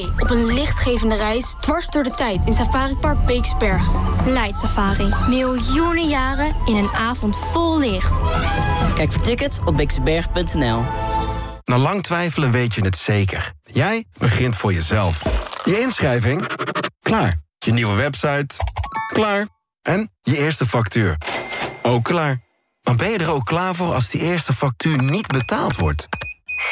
Op een lichtgevende reis dwars door de tijd in Safari Park Beeksbergen. Light Safari. Miljoenen jaren in een avond vol licht. Kijk voor tickets op beeksberg.nl. Na lang twijfelen weet je het zeker. Jij begint voor jezelf. Je inschrijving? Klaar. Je nieuwe website? Klaar. En je eerste factuur? Ook klaar. Maar ben je er ook klaar voor als die eerste factuur niet betaald wordt?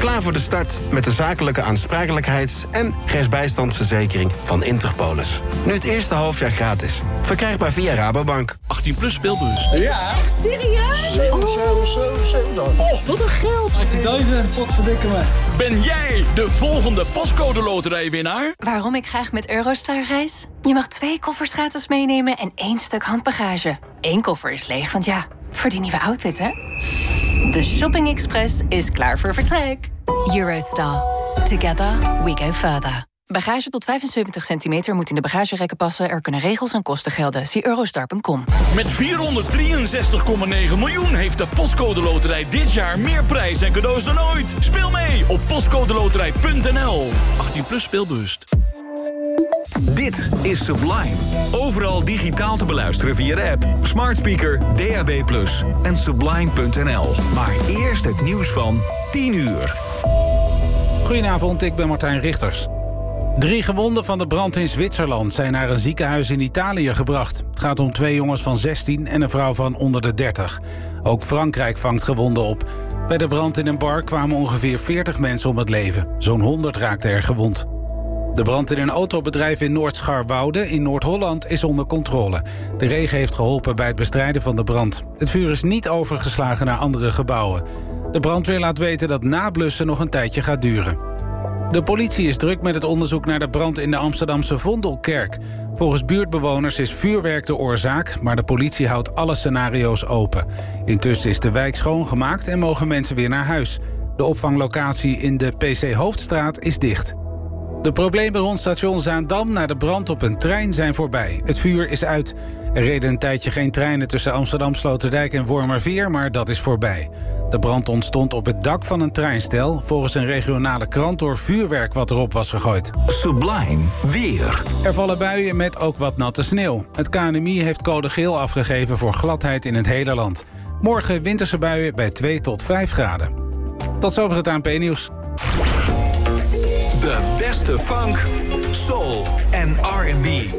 Klaar voor de start met de zakelijke aansprakelijkheids- en rechtsbijstandsverzekering van Interpolis. Nu het eerste halfjaar gratis. Verkrijgbaar via Rabobank. 18 plus speelbus. Ja. Echt serieus? 7, 7, 7, 7 dan. Oh, wat een geld. 18.000, wat verdikken me. Ben jij de volgende pascode loterijwinnaar? Waarom ik graag met Eurostar reis? Je mag twee koffers gratis meenemen en één stuk handbagage. Eén koffer is leeg, want ja, voor die nieuwe outfit, hè? De Shopping Express is klaar voor vertrek. Eurostar. Together we go further. Bagage tot 75 centimeter moet in de bagagerekken passen. Er kunnen regels en kosten gelden. Zie eurostar.com. Met 463,9 miljoen heeft de Postcode Loterij dit jaar meer prijs en cadeaus dan ooit. Speel mee op postcodeloterij.nl. 18 plus speelbewust. Dit is Sublime. Overal digitaal te beluisteren via de app, smart speaker, DAB+, en sublime.nl. Maar eerst het nieuws van 10 uur. Goedenavond, ik ben Martijn Richters. Drie gewonden van de brand in Zwitserland zijn naar een ziekenhuis in Italië gebracht. Het gaat om twee jongens van 16 en een vrouw van onder de 30. Ook Frankrijk vangt gewonden op. Bij de brand in een bar kwamen ongeveer 40 mensen om het leven. Zo'n 100 raakten er gewond. De brand in een autobedrijf in Noord-Scharwoude in Noord-Holland is onder controle. De regen heeft geholpen bij het bestrijden van de brand. Het vuur is niet overgeslagen naar andere gebouwen. De brandweer laat weten dat nablussen nog een tijdje gaat duren. De politie is druk met het onderzoek naar de brand in de Amsterdamse Vondelkerk. Volgens buurtbewoners is vuurwerk de oorzaak, maar de politie houdt alle scenario's open. Intussen is de wijk schoongemaakt en mogen mensen weer naar huis. De opvanglocatie in de PC Hoofdstraat is dicht. De problemen rond station Zaandam na de brand op een trein zijn voorbij. Het vuur is uit. Er reden een tijdje geen treinen tussen Amsterdam, Sloterdijk en Wormerveer, maar dat is voorbij. De brand ontstond op het dak van een treinstel... volgens een regionale krant door vuurwerk wat erop was gegooid. Sublime weer. Er vallen buien met ook wat natte sneeuw. Het KNMI heeft code geel afgegeven voor gladheid in het hele land. Morgen winterse buien bij 2 tot 5 graden. Tot zover het ANP-nieuws. De beste funk, soul en R&B.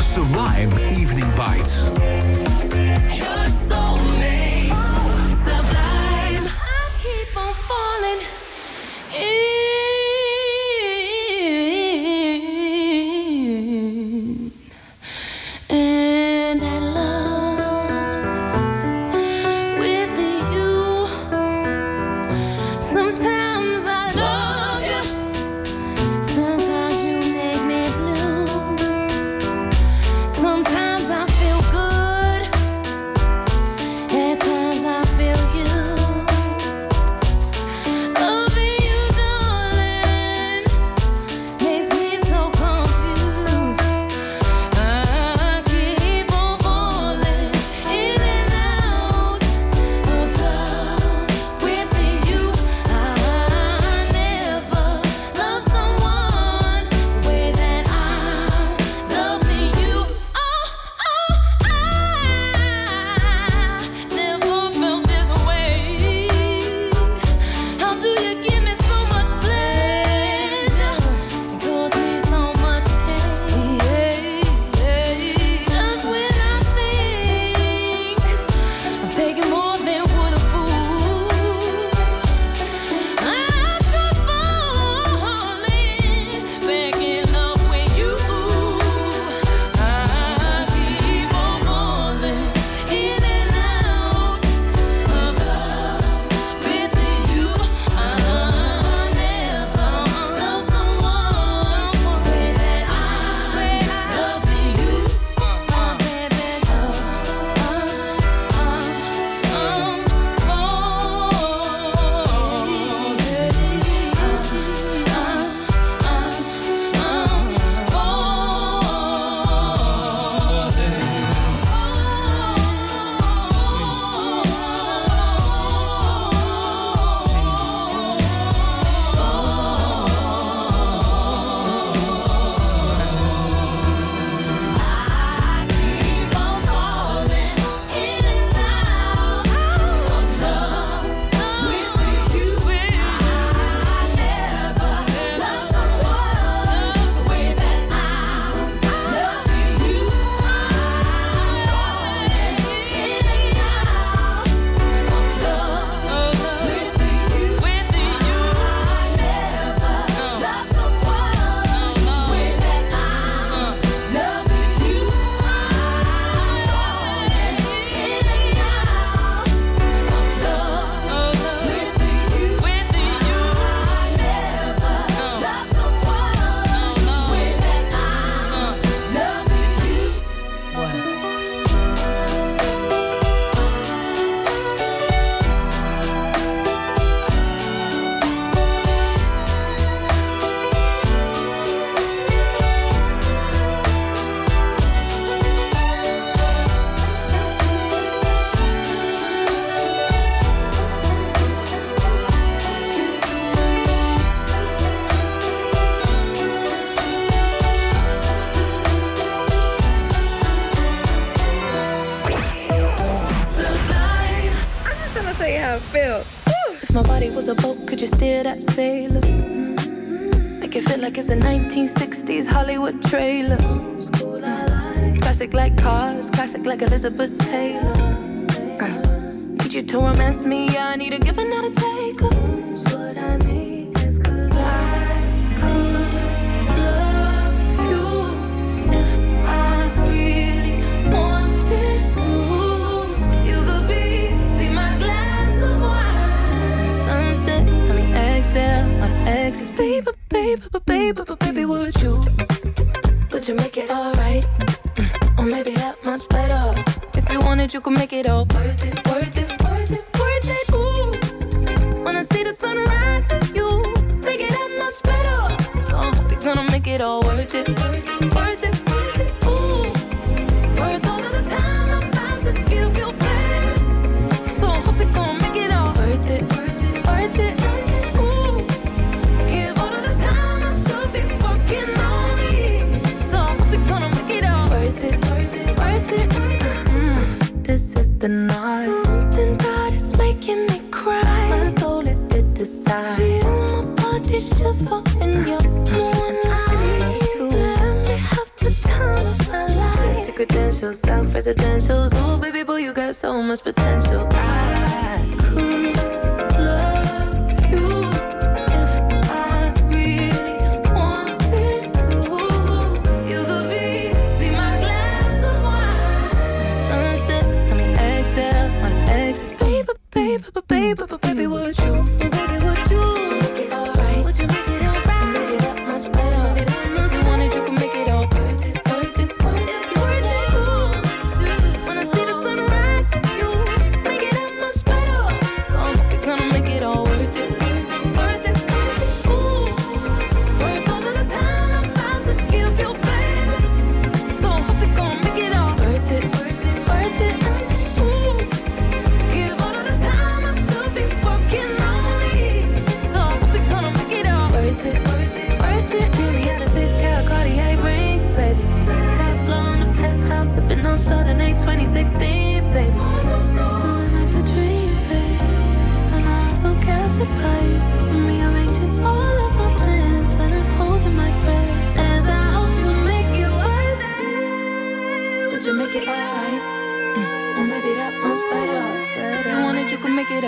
Sublime Evening Bites. like Elizabeth Taylor. Uh, you to romance me, I need to give another. a.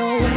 no.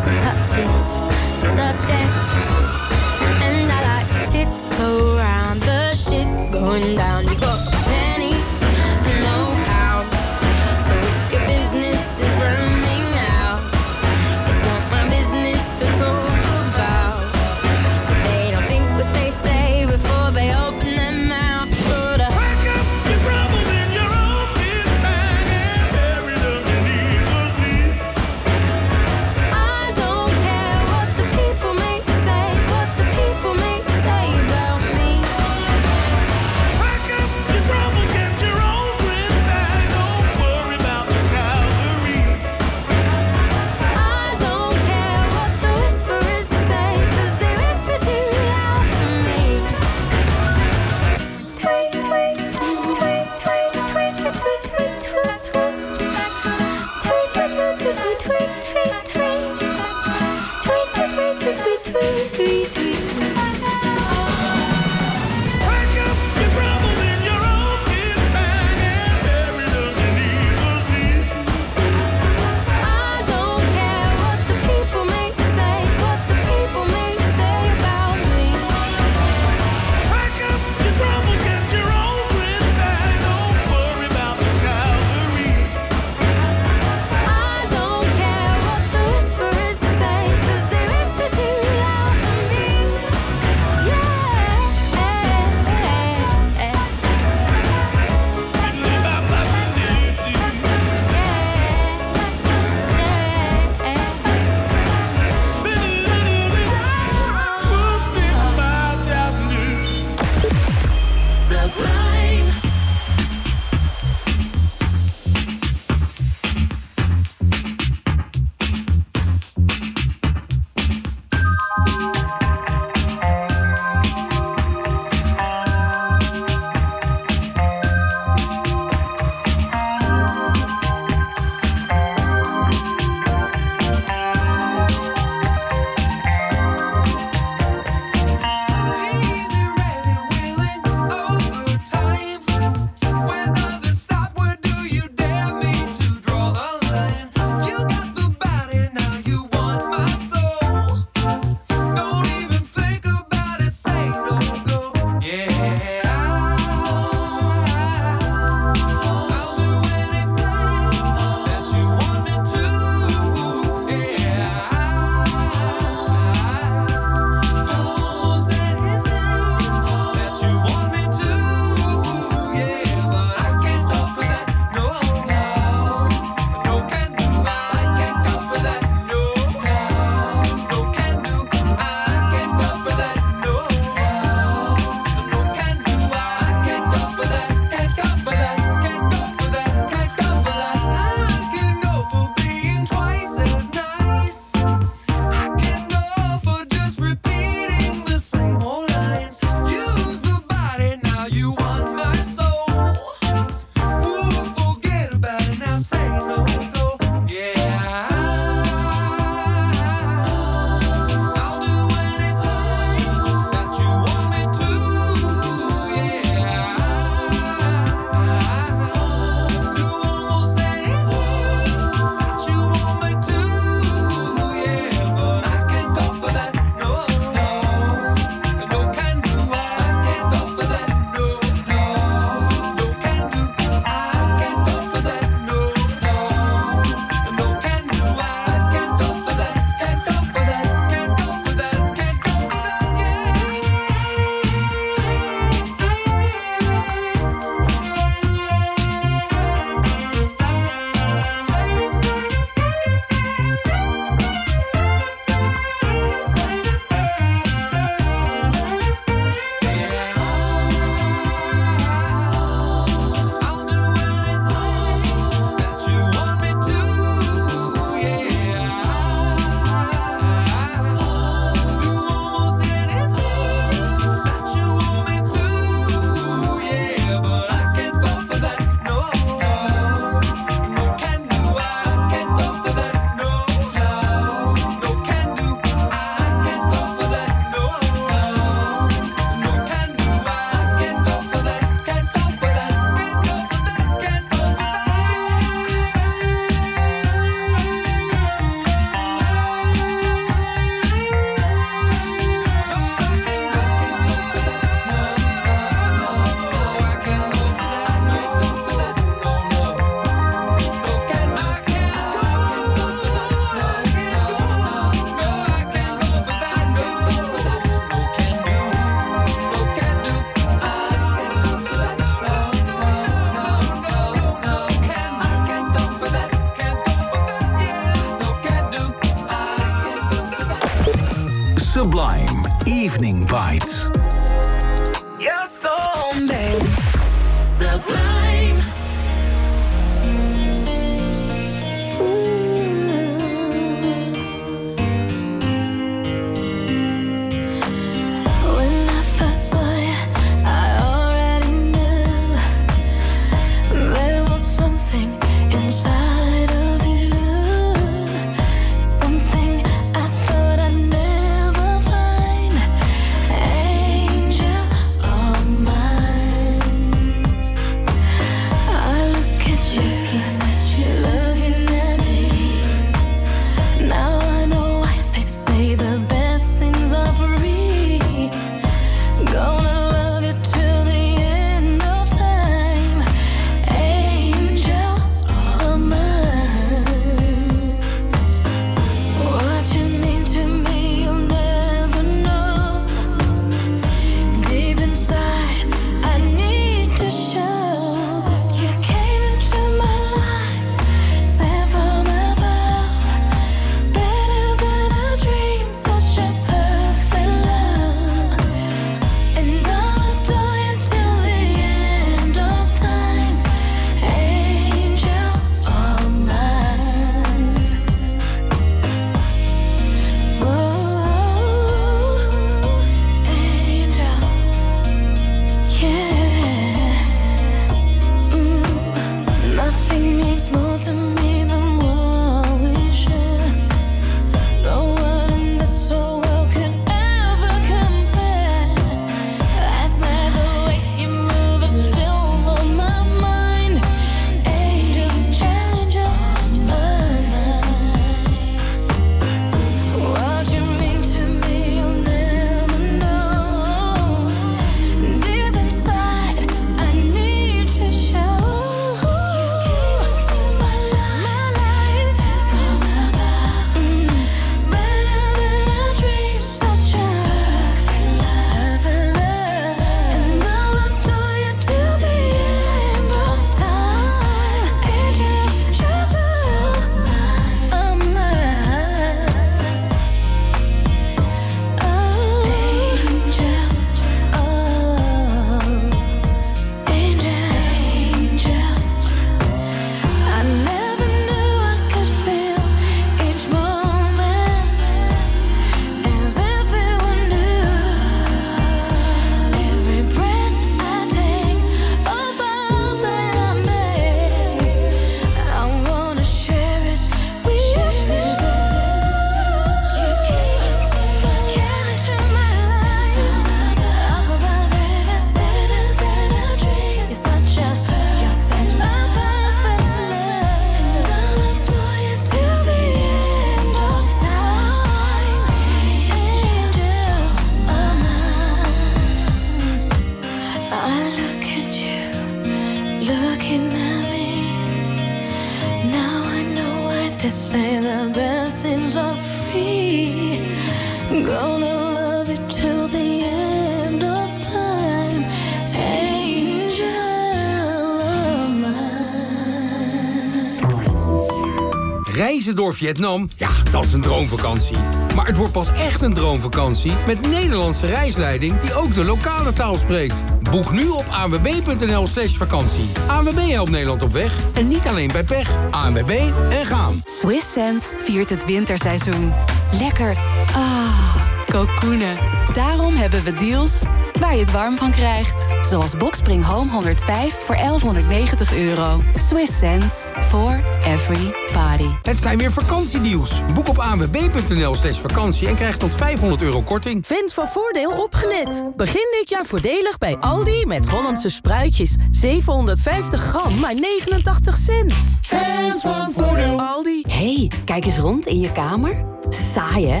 Reizen door Vietnam, ja, dat is een droomvakantie. Maar het wordt pas echt een droomvakantie met Nederlandse reisleiding die ook de lokale taal spreekt. Boek nu op anwb.nl slash vakantie. ANWB helpt Nederland op weg en niet alleen bij pech. ANWB en gaan. Swiss Sense viert het winterseizoen. Lekker. Ah, kokoenen. Daarom hebben we deals waar je het warm van krijgt. Zoals Boxspring Home 105 voor 1190 euro. Swiss sense for every party. Het zijn weer vakantiedeals. Boek op anwb.nl slash vakantie en krijg tot 500 euro korting. Fans van Voordeel opgelet. Begin dit jaar voordelig bij Aldi met Hollandse spruitjes. 750 gram, maar 89 cent. Fans van Voordeel. Aldi. hey, kijk eens rond in je kamer. Saai, hè?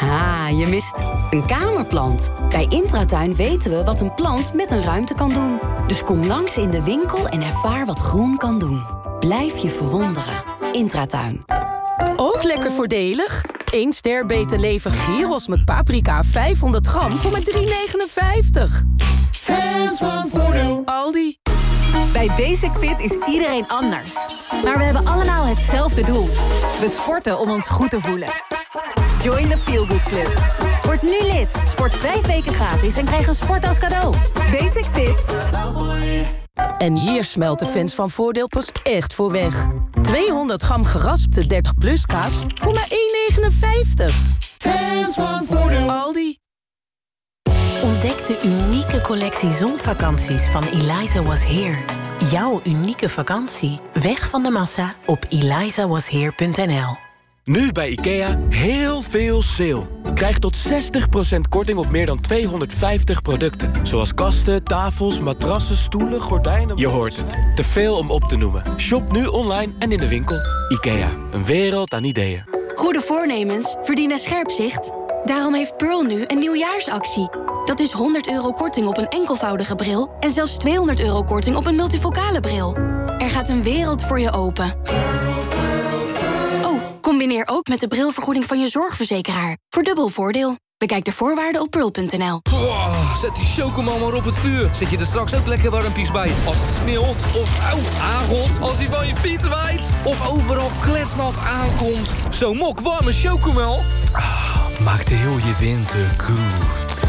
Ha, je mist een kamerplant. Bij Intratuin weten we wat een plant met een ruimte kan doen. Dus kom langs in de winkel en ervaar wat groen kan doen. Blijf je verwonderen. Intratuin. Ook lekker voordelig. 1 ster beter leven gyros met paprika 500 gram voor maar 3,59. Fans van Voordeel. Aldi. Bij Basic Fit is iedereen anders. Maar we hebben allemaal hetzelfde doel. We sporten om ons goed te voelen. Join the Feel Good Club. Word nu lid. Sport vijf weken gratis en krijg een sport als cadeau. Basic Fit. En hier smelt de fans van Voordeel pas echt voor weg. 200 gram geraspte 30 plus kaas voor maar 1,59. Fans van Voordeel. Aldi. Ontdek de unieke collectie zonvakanties van Eliza Was Here. Jouw unieke vakantie. Weg van de massa op elizawasheer.nl Nu bij IKEA heel veel sale. Krijg tot 60% korting op meer dan 250 producten. Zoals kasten, tafels, matrassen, stoelen, gordijnen... Je hoort het. Te veel om op te noemen. Shop nu online en in de winkel. IKEA. Een wereld aan ideeën. Goede voornemens verdienen scherp zicht. Daarom heeft Pearl nu een nieuwjaarsactie. Dat is 100 euro korting op een enkelvoudige bril... en zelfs 200 euro korting op een multifocale bril. Er gaat een wereld voor je open. Oh, combineer ook met de brilvergoeding van je zorgverzekeraar. Voor dubbel voordeel. Bekijk de voorwaarden op pearl.nl. zet die chocomel maar op het vuur. Zet je er straks ook lekker warmpies bij. Als het sneeuwt of auw, aangot. Als hij van je fiets waait. Of overal kletsnat aankomt. Zo'n mok warme chocomel. Ah, maakt heel je winter goed.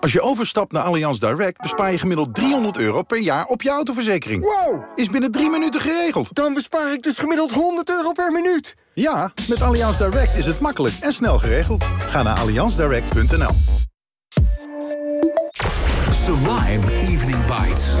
Als je overstapt naar Allianz Direct bespaar je gemiddeld 300 euro per jaar op je autoverzekering. Wow! Is binnen drie minuten geregeld. Dan bespaar ik dus gemiddeld 100 euro per minuut. Ja, met Allianz Direct is het makkelijk en snel geregeld. Ga naar allianzdirect.nl Sublime Evening Bites.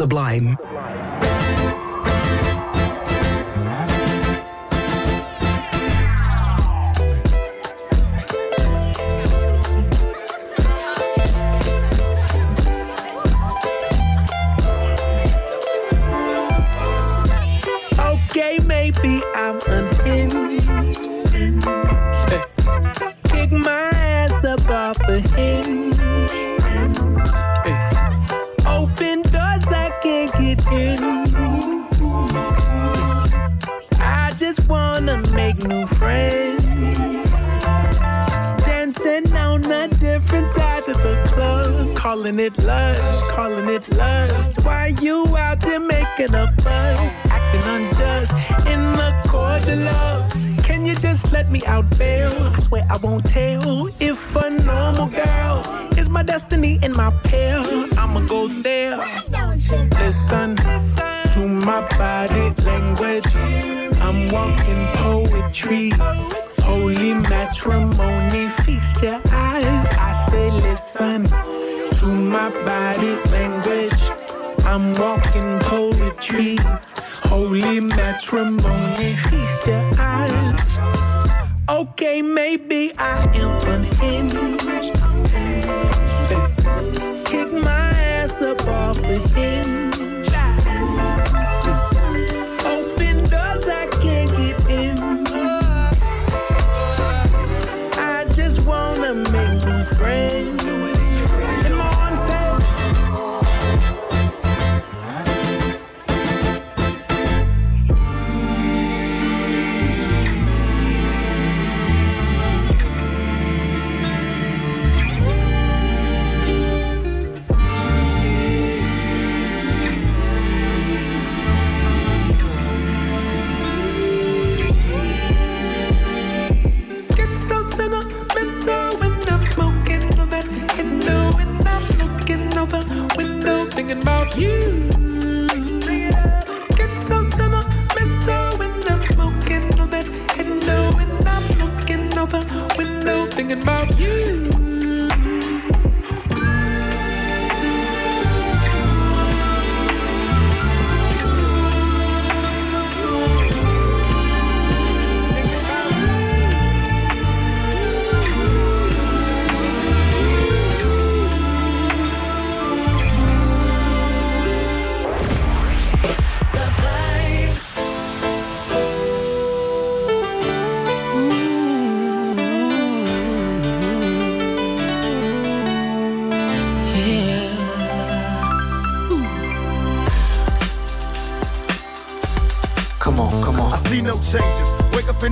nieuw op Sublime. Feast your eyes. Okay, maybe I am unhinged. Kick my ass up off a hinge. Thinking about you.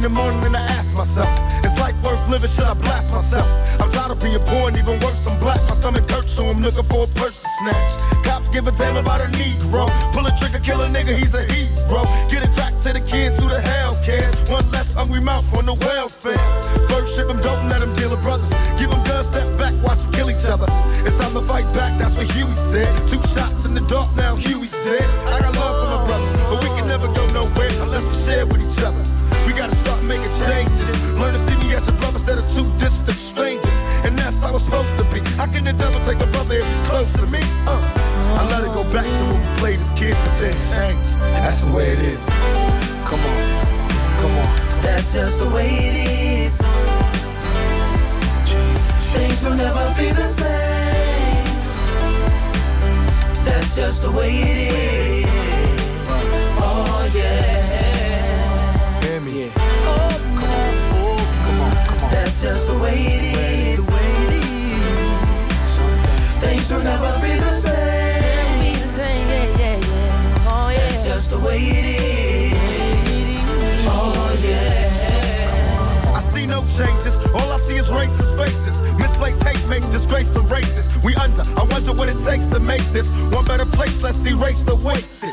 The morning and I ask myself, is life worth living? Should I blast myself? I'm tired of being poor and even worse, I'm black. My stomach hurts, so I'm looking for a purse to snatch. Cops give a damn about a Negro. Pull a trigger, kill a nigga, he's a hero. Get it back to the kids who the hell cares. One less hungry mouth on the welfare. First ship them, don't let them deal with brothers. Give them guns, step back, watch them kill each other. It's time to fight back, that's what Huey said. Two shots in the dark, now Huey's dead. I got love for my brothers, but we can never go nowhere unless we share with each other. How can the devil take a brother if he's close to me? Uh, I let it go back to when we played as kids, but then changed. That's the way it is. Come on, come on. That's just the way it is. Things will never be the same. That's just the way it is. Oh yeah. Hear me. Oh, come on. Oh, come on, come on. That's just the way it is. Things will never be the same. Be the same, yeah, yeah, yeah. Oh yeah. That's just the way it is. Oh yeah. I see no changes. All I see is racist faces. Misplaced hate makes disgrace to races. We under. I wonder what it takes to make this one better place. Let's erase the wasted.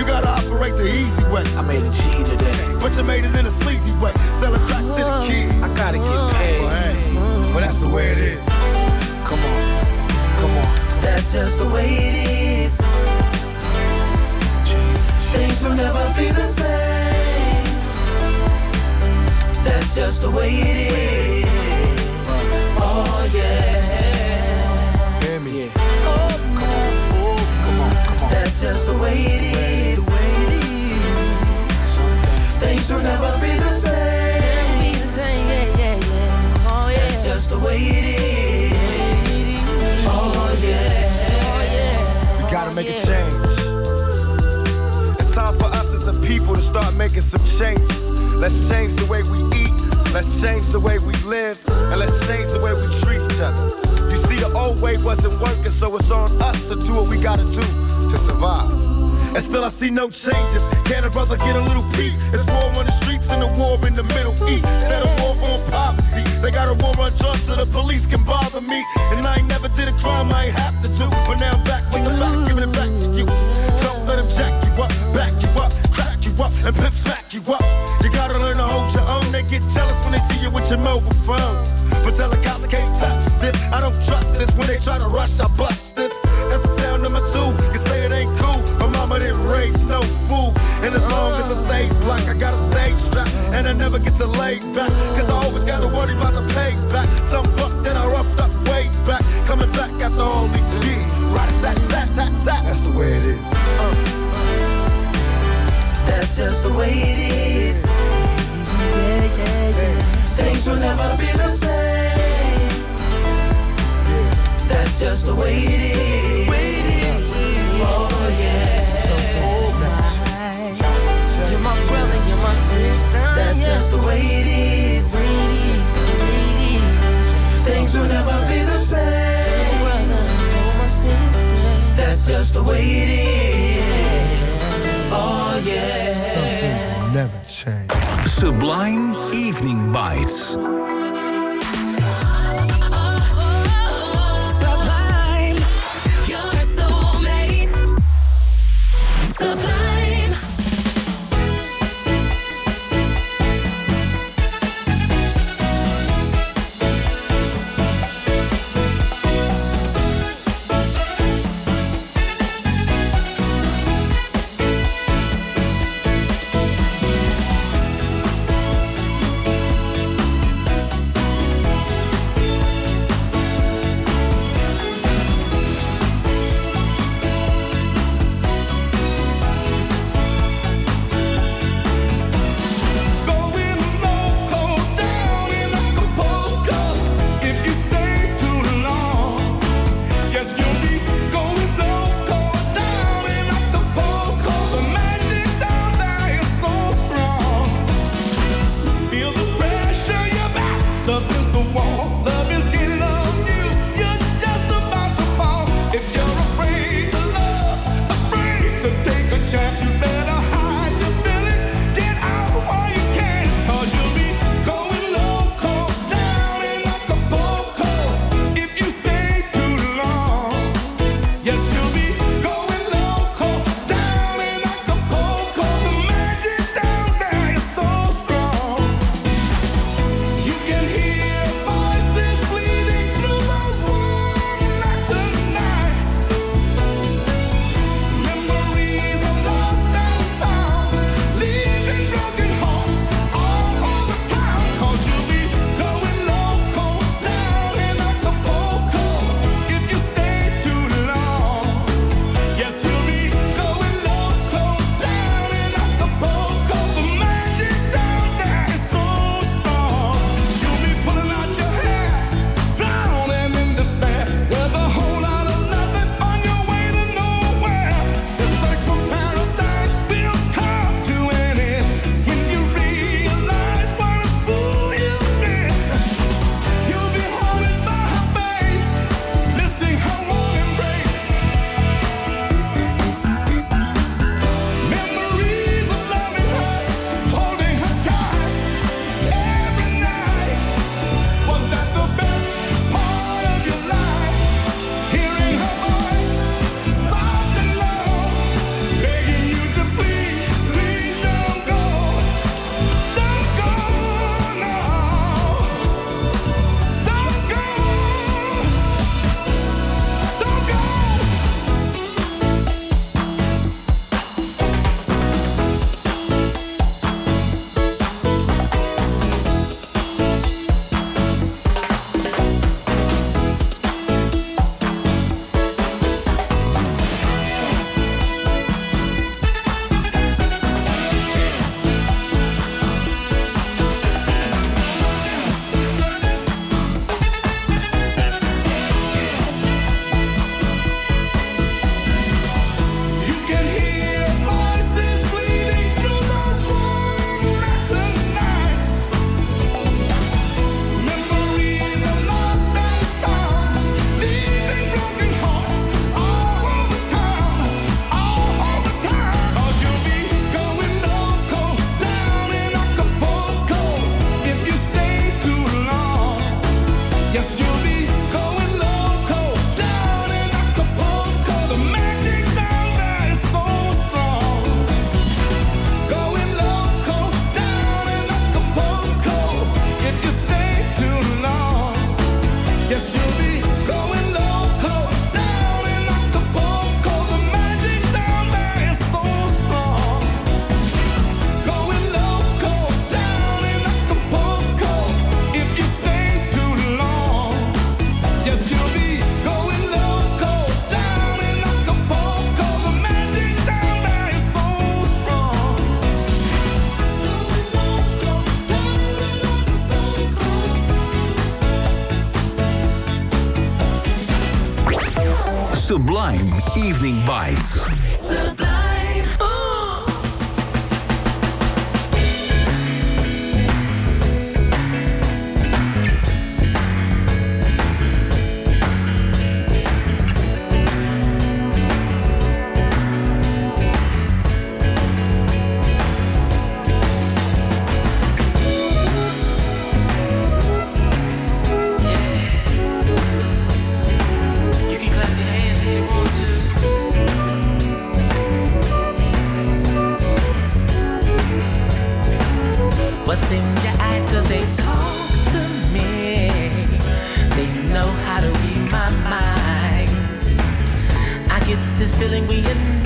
You gotta operate the easy way. I made a G today. But you made it in a sleazy way. Sell it back to the oh, kids. I gotta get paid. Sublime Evening Bites. We we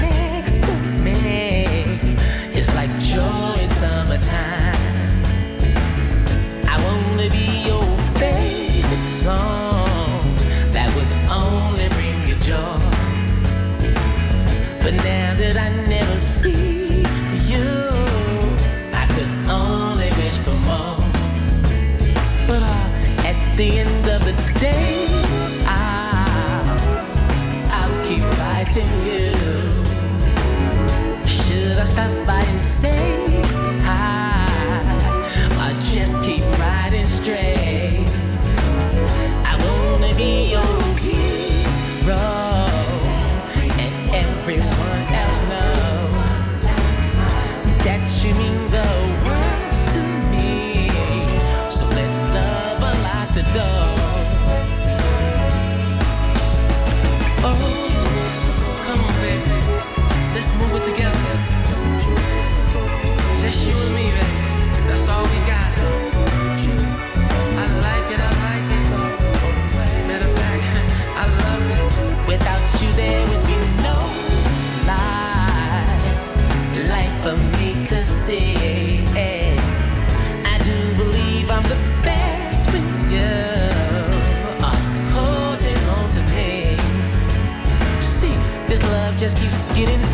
get inside.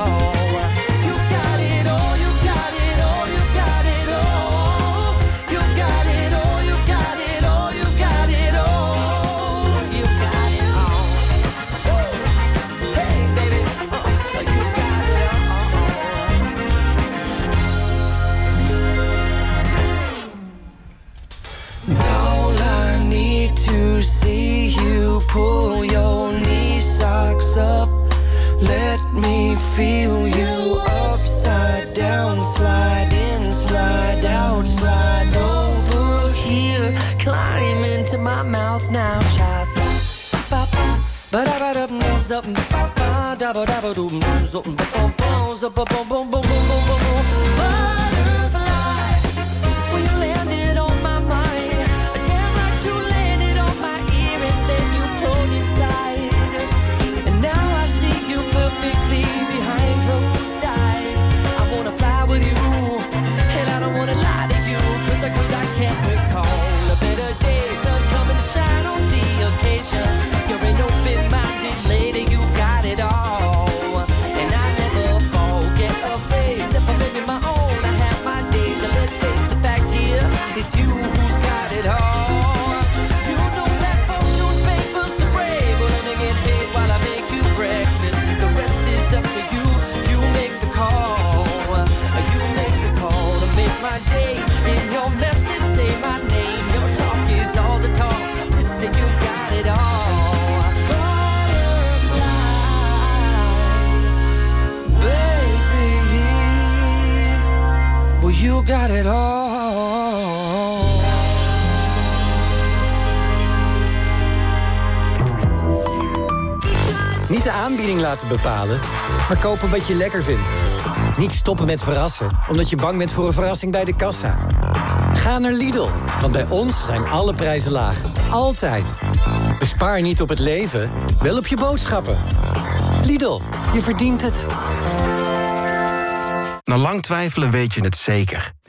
Da ba da ba ba da ba da ba doom booms up and ba boom bones up ba boom boom boom boom boom boom boom. Got it all. Niet de aanbieding laten bepalen, maar kopen wat je lekker vindt. Niet stoppen met verrassen, omdat je bang bent voor een verrassing bij de kassa. Ga naar Lidl, want bij ons zijn alle prijzen laag. Altijd. Bespaar niet op het leven, wel op je boodschappen. Lidl, je verdient het. Na lang twijfelen weet je het zeker.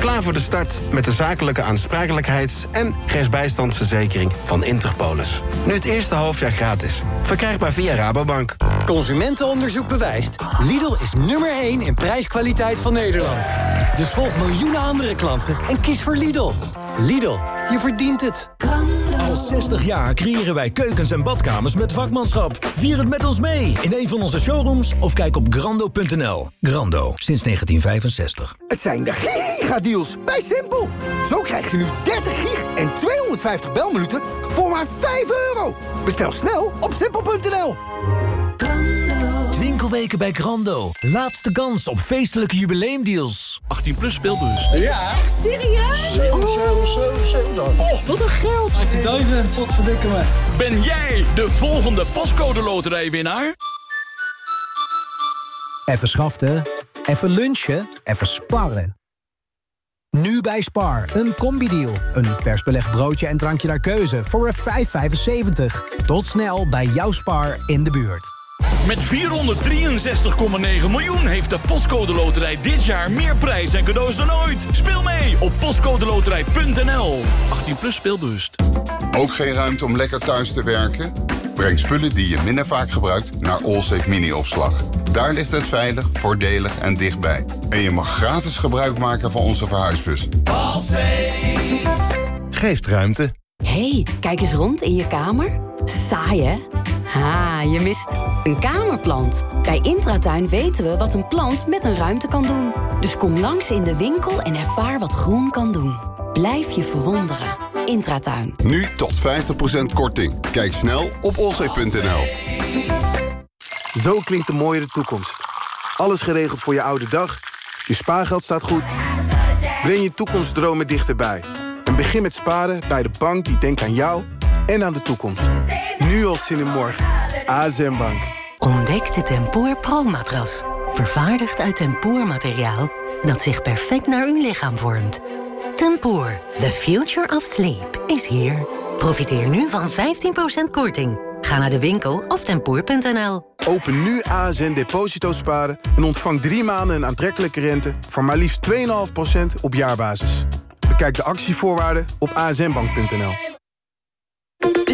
Klaar voor de start met de zakelijke aansprakelijkheids- en rechtsbijstandsverzekering van Interpolis. Nu het eerste halfjaar gratis. Verkrijgbaar via Rabobank. Consumentenonderzoek bewijst. Lidl is nummer 1 in prijskwaliteit van Nederland. Dus volg miljoenen andere klanten en kies voor Lidl. Lidl, je verdient het. Al 60 jaar creëren wij keukens en badkamers met vakmanschap. Vier het met ons mee in een van onze showrooms of kijk op grando.nl. Grando, sinds 1965. Het zijn de gigadeals bij Simpel. Zo krijg je nu 30 gig en 250 belminuten voor maar 5 euro. Bestel snel op simpel.nl. weken bij Grando. Laatste kans op feestelijke jubileumdeals. 18 plus speelbus. Ja. Echt serieus? 7, 7, 7, 7 dan. Oh, wat een geld. 18.000, wat verdikken me. Ben jij de volgende pascode loterijwinnaar? Even schaften, even lunchen, even sparren. Nu bij Spar, een combi-deal. Een vers belegd broodje en drankje naar keuze voor een 5,75. Tot snel bij jouw Spar in de buurt. Met 463,9 miljoen heeft de Postcode Loterij dit jaar meer prijs en cadeaus dan ooit. Speel mee op postcodeloterij.nl. 18 plus speelbewust. Ook geen ruimte om lekker thuis te werken? Breng spullen die je minder vaak gebruikt naar Allsafe Mini-opslag. Daar ligt het veilig, voordelig en dichtbij. En je mag gratis gebruik maken van onze verhuisbus. Geeft ruimte. hey, kijk eens rond in je kamer. Saai, hè? Ha, je mist een kamerplant. Bij Intratuin weten we wat een plant met een ruimte kan doen. Dus kom langs in de winkel en ervaar wat groen kan doen. Blijf je verwonderen. Intratuin. Nu tot 50% korting. Kijk snel op olzee.nl. Zo klinkt de mooiere toekomst. Alles geregeld voor je oude dag. Je spaargeld staat goed. Breng je toekomstdromen dichterbij. En begin met sparen bij de bank die denkt aan jou en aan de toekomst. Nu al zin in morgen. ASM Bank. Ontdek de Tempoor Pro-matras. Vervaardigd uit tempoormateriaal dat zich perfect naar uw lichaam vormt. Tempoor, the future of sleep, is here. Profiteer nu van 15% korting. Ga naar de winkel of tempoor.nl. Open nu ASN Deposito Sparen en ontvang drie maanden een aantrekkelijke rente... van maar liefst 2,5% op jaarbasis. Bekijk de actievoorwaarden op asnbank.nl.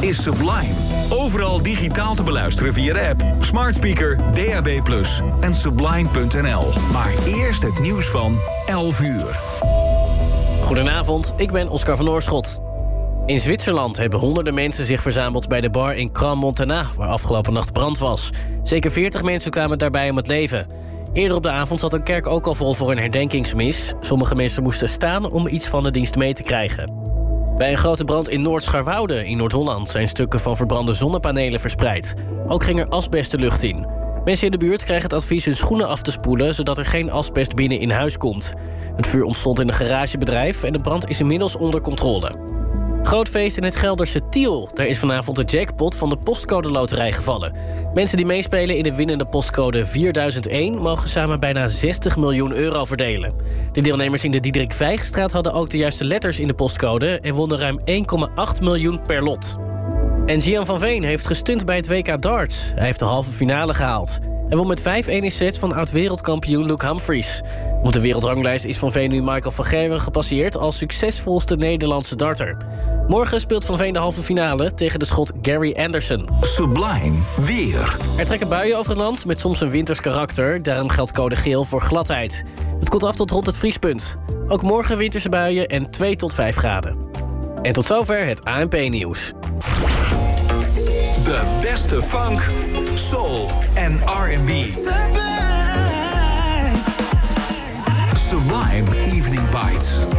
Is Sublime. Overal digitaal te beluisteren via de app, smart speaker, DAB+, en sublime.nl. Maar eerst het nieuws van 11 uur. Goedenavond, ik ben Oscar van Oorschot. In Zwitserland hebben honderden mensen zich verzameld bij de bar in Cran Montana... waar afgelopen nacht brand was. Zeker 40 mensen kwamen daarbij om het leven. Eerder op de avond zat een kerk ook al vol voor een herdenkingsmis. Sommige mensen moesten staan om iets van de dienst mee te krijgen. Bij een grote brand in Noord-Scharwoude in Noord-Holland... zijn stukken van verbrande zonnepanelen verspreid. Ook ging er asbest de lucht in. Mensen in de buurt krijgen het advies hun schoenen af te spoelen... zodat er geen asbest binnen in huis komt. Het vuur ontstond in een garagebedrijf... en de brand is inmiddels onder controle. Groot feest in het Gelderse Tiel. Daar is vanavond de jackpot van de postcode loterij gevallen. Mensen die meespelen in de winnende postcode 4001... mogen samen bijna 60 miljoen euro verdelen. De deelnemers in de Diederik Vijgstraat hadden ook de juiste letters in de postcode... en wonnen ruim 1,8 miljoen per lot. En Gian van Veen heeft gestunt bij het WK darts. Hij heeft de halve finale gehaald. Hij won met 5-1 in sets van oud-wereldkampioen Luke Humphries. Op de wereldranglijst is Van Veen nu Michael van Gerwen gepasseerd... als succesvolste Nederlandse darter. Morgen speelt Van Veen de halve finale tegen de schot Gary Anderson. Sublime weer. Er trekken buien over het land met soms een winters karakter. Daarom geldt code geel voor gladheid. Het komt af tot rond het vriespunt. Ook morgen winterse buien en 2 tot 5 graden. En tot zover het ANP-nieuws. De beste funk, soul en R&B. Sublime Evening Bites.